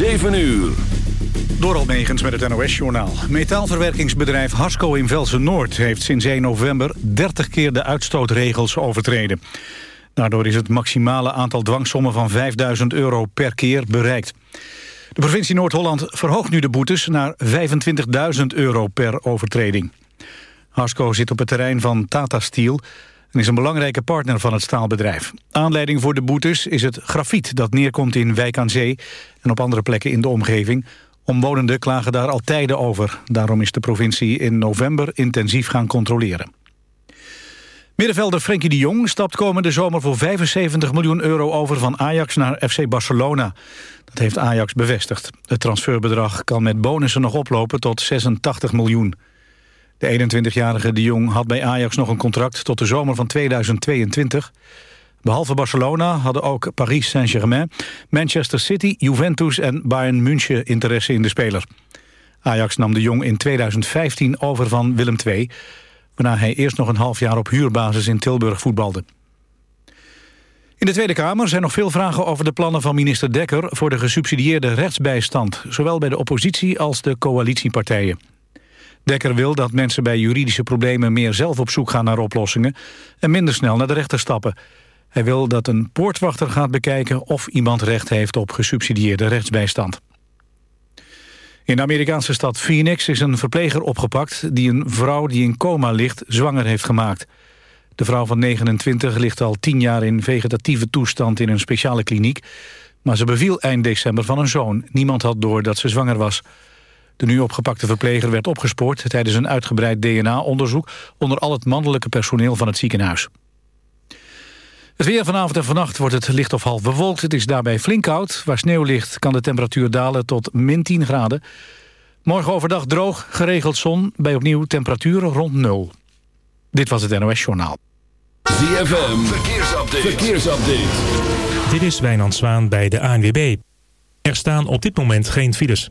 7 uur. Door Megens met het NOS-journaal. Metaalverwerkingsbedrijf Hasco in Velsen-Noord... heeft sinds 1 november 30 keer de uitstootregels overtreden. Daardoor is het maximale aantal dwangsommen van 5000 euro per keer bereikt. De provincie Noord-Holland verhoogt nu de boetes naar 25.000 euro per overtreding. Hasco zit op het terrein van Tata Steel en is een belangrijke partner van het staalbedrijf. Aanleiding voor de boetes is het grafiet dat neerkomt in Wijk aan Zee... en op andere plekken in de omgeving. Omwonenden klagen daar al tijden over. Daarom is de provincie in november intensief gaan controleren. Middenvelder Frenkie de Jong stapt komende zomer voor 75 miljoen euro over van Ajax naar FC Barcelona. Dat heeft Ajax bevestigd. Het transferbedrag kan met bonussen nog oplopen tot 86 miljoen. De 21-jarige de Jong had bij Ajax nog een contract tot de zomer van 2022. Behalve Barcelona hadden ook Paris Saint-Germain, Manchester City, Juventus en Bayern München interesse in de speler. Ajax nam de Jong in 2015 over van Willem II, waarna hij eerst nog een half jaar op huurbasis in Tilburg voetbalde. In de Tweede Kamer zijn nog veel vragen over de plannen van minister Dekker voor de gesubsidieerde rechtsbijstand, zowel bij de oppositie als de coalitiepartijen. Dekker wil dat mensen bij juridische problemen meer zelf op zoek gaan naar oplossingen en minder snel naar de rechter stappen. Hij wil dat een poortwachter gaat bekijken of iemand recht heeft op gesubsidieerde rechtsbijstand. In de Amerikaanse stad Phoenix is een verpleger opgepakt... die een vrouw die in coma ligt zwanger heeft gemaakt. De vrouw van 29 ligt al tien jaar in vegetatieve toestand in een speciale kliniek... maar ze beviel eind december van een zoon. Niemand had door dat ze zwanger was. De nu opgepakte verpleger werd opgespoord tijdens een uitgebreid DNA-onderzoek... onder al het mannelijke personeel van het ziekenhuis. Het weer vanavond en vannacht wordt het licht of half bewolkt. Het is daarbij flink koud. Waar sneeuw ligt kan de temperatuur dalen tot min 10 graden. Morgen overdag droog, geregeld zon. Bij opnieuw temperaturen rond nul. Dit was het NOS Journaal. ZFM, verkeersupdate. verkeersupdate. Dit is Wijnand Zwaan bij de ANWB. Er staan op dit moment geen files.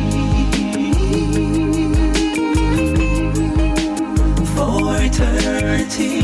eternity.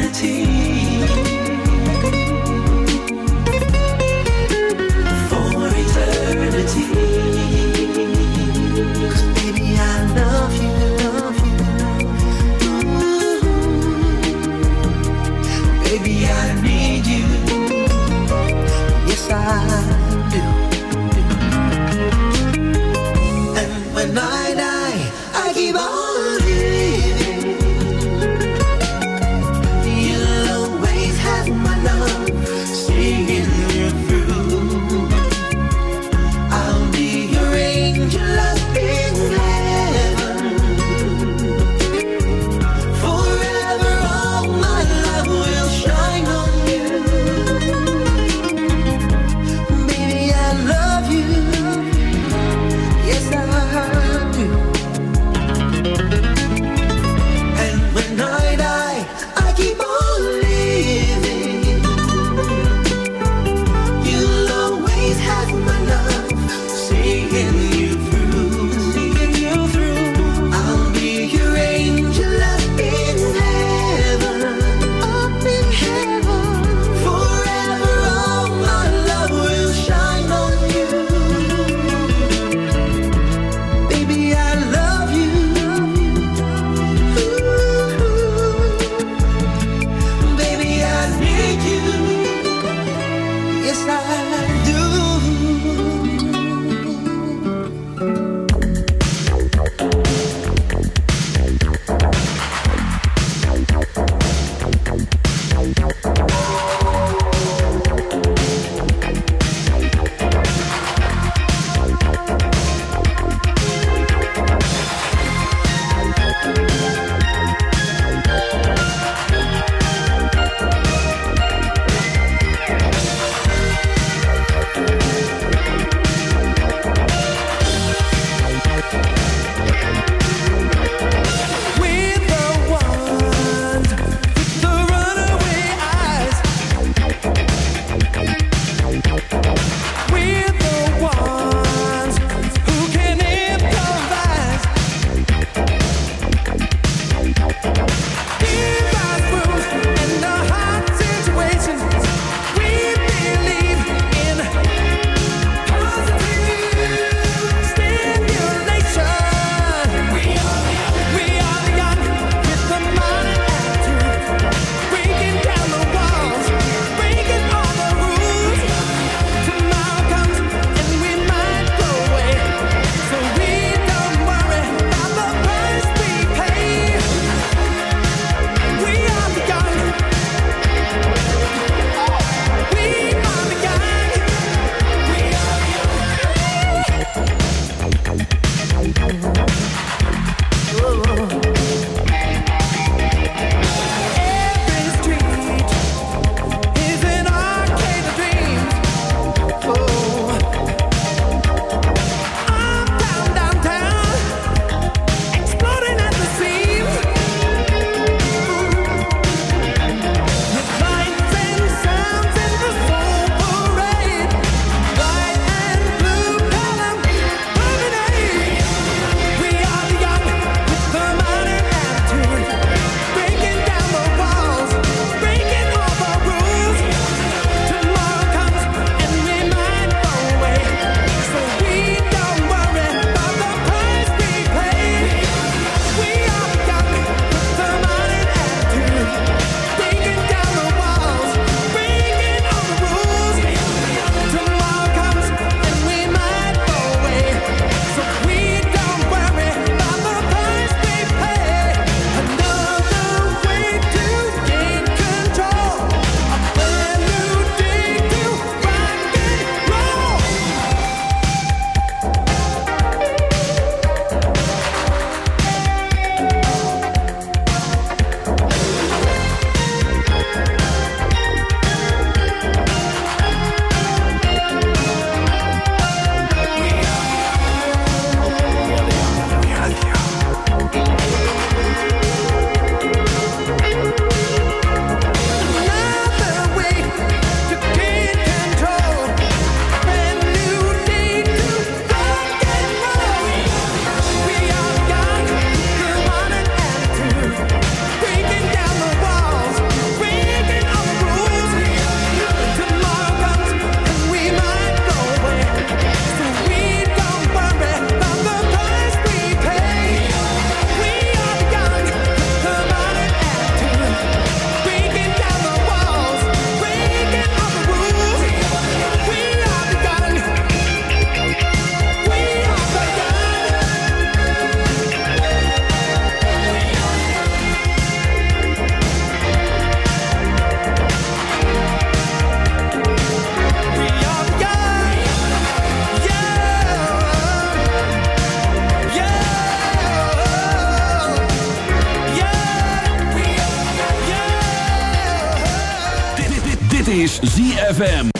eternity. Is ZFM.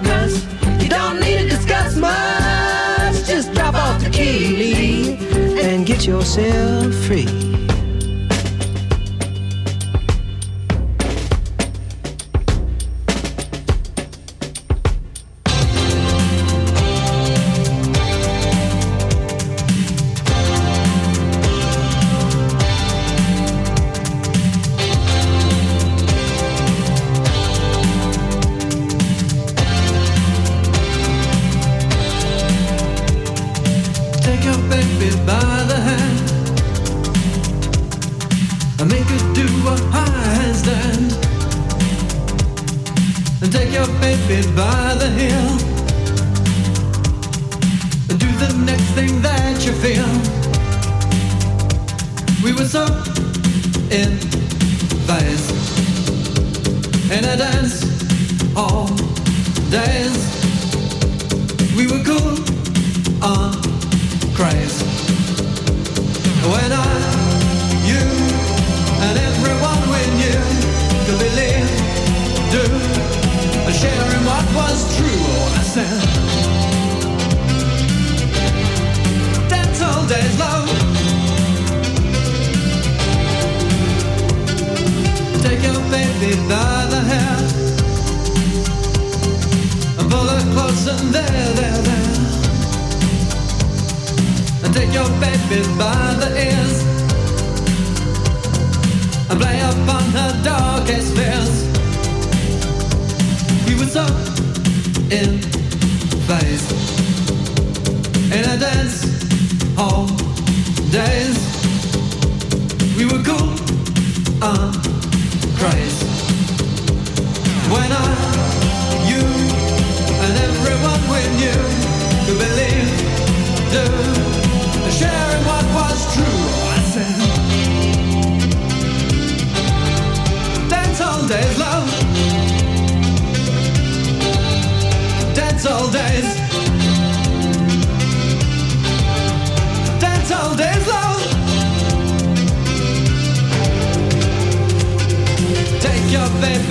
and get yourself free.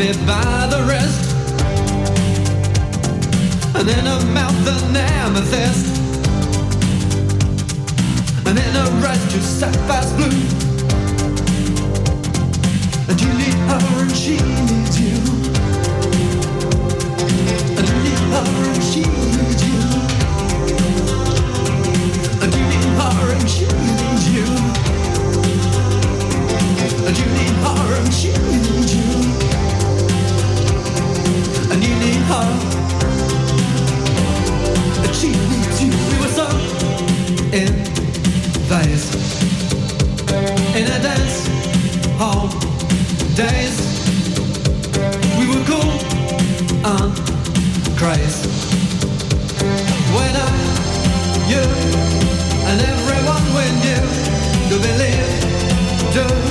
Your by the wrist. And in her mouth an amethyst. And in her eyes two sapphires blue. And you need her and she needs you. And you need her and she needs you. And you need her and she needs you. And you need her and she needs you And you We were so in In a dance hall. Days. We were cool and crazy. When I, you and everyone we knew believe,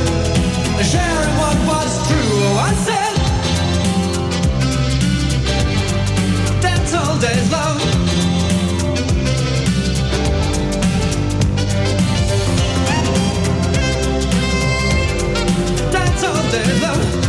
soledad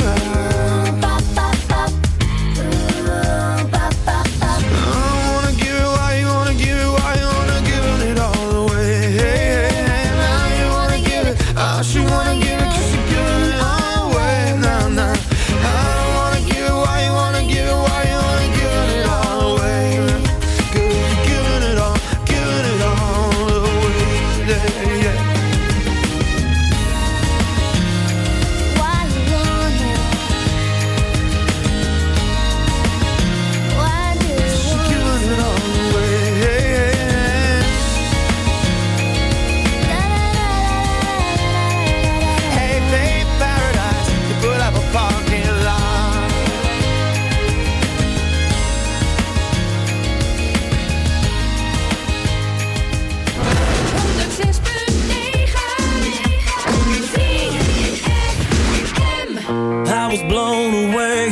blown away.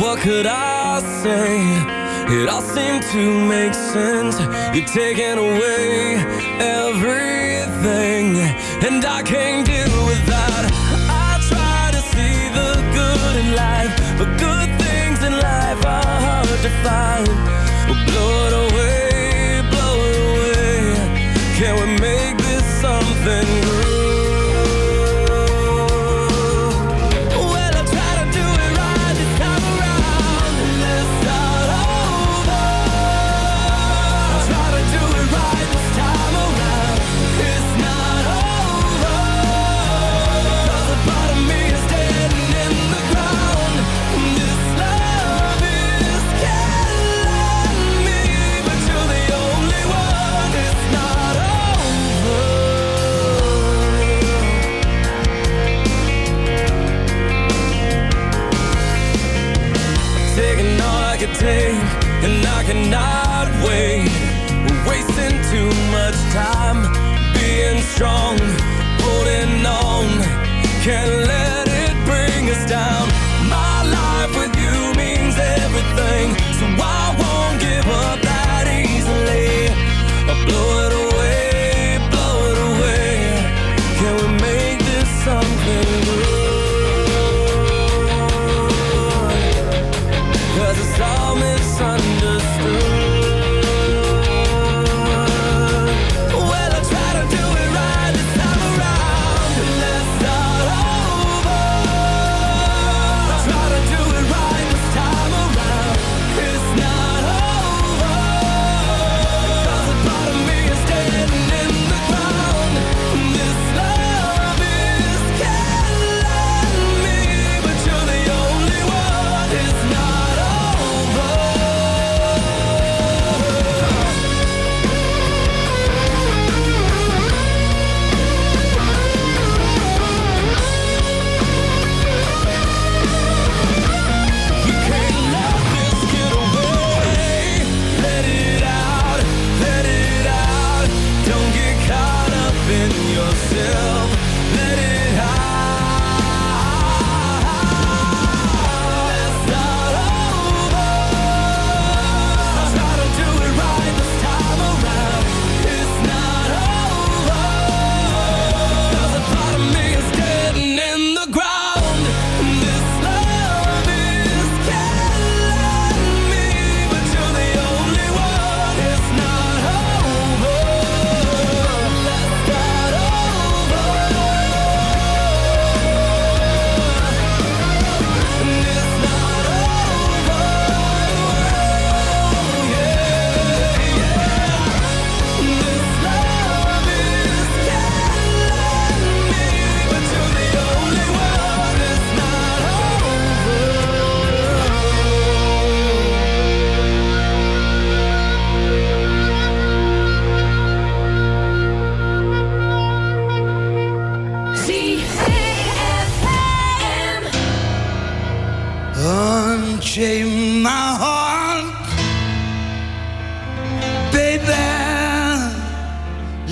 What could I say? It all seemed to make sense. You're taking away everything And I can't deal with that. I try to see the good in life But good things in life are hard to find. We'll blow it away, blow it away. Can we make this something cannot wait. We're wasting too much time Being strong, holding on. Can't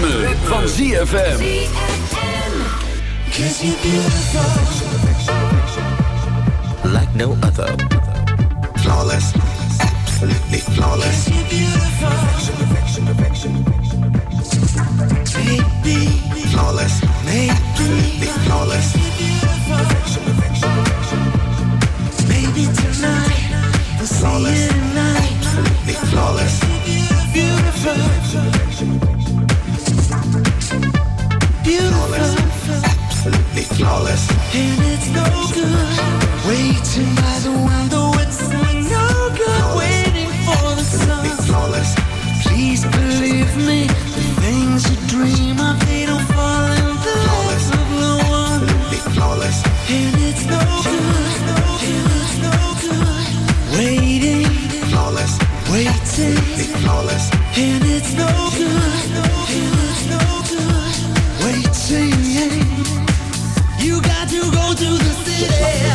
ritme, ritme. van ZFM. Like no other. Flawless. Absolutely flawless. Flawless. Absolutely flawless. Perfection, perfection, perfection. Maybe tonight. Flawless. Absolutely flawless. Beautiful. Flawless. Absolutely flawless. And it's no good. Waiting by the window, it's no good. Flawless. Waiting for the sun. Flawless. Please believe me, the things you dream of, they don't fall flawless. Absolutely flawless. And it's no good. Waiting. Flawless. Waiting. Flawless. And it's no good. lady.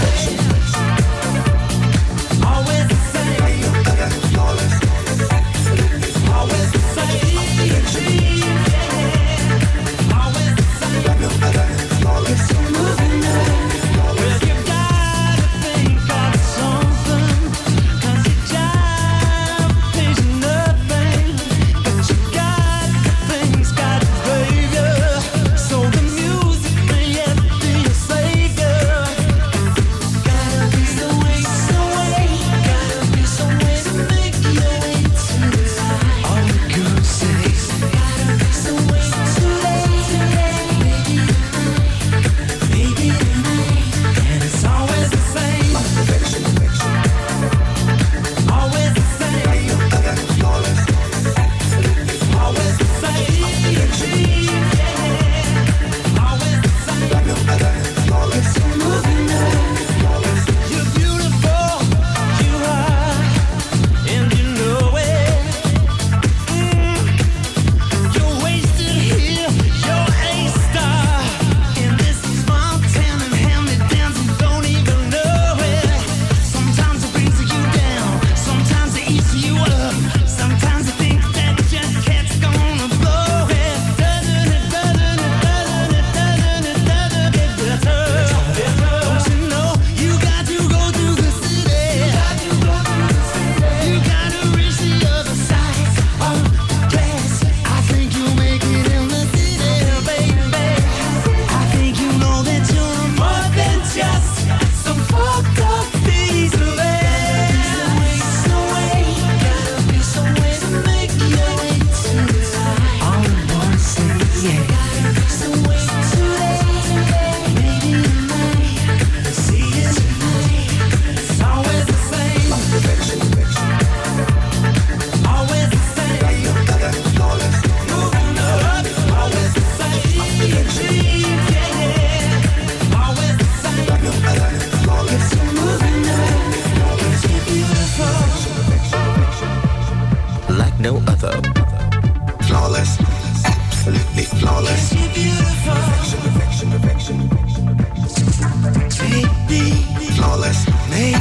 flawless. Nee,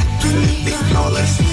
niet flawless.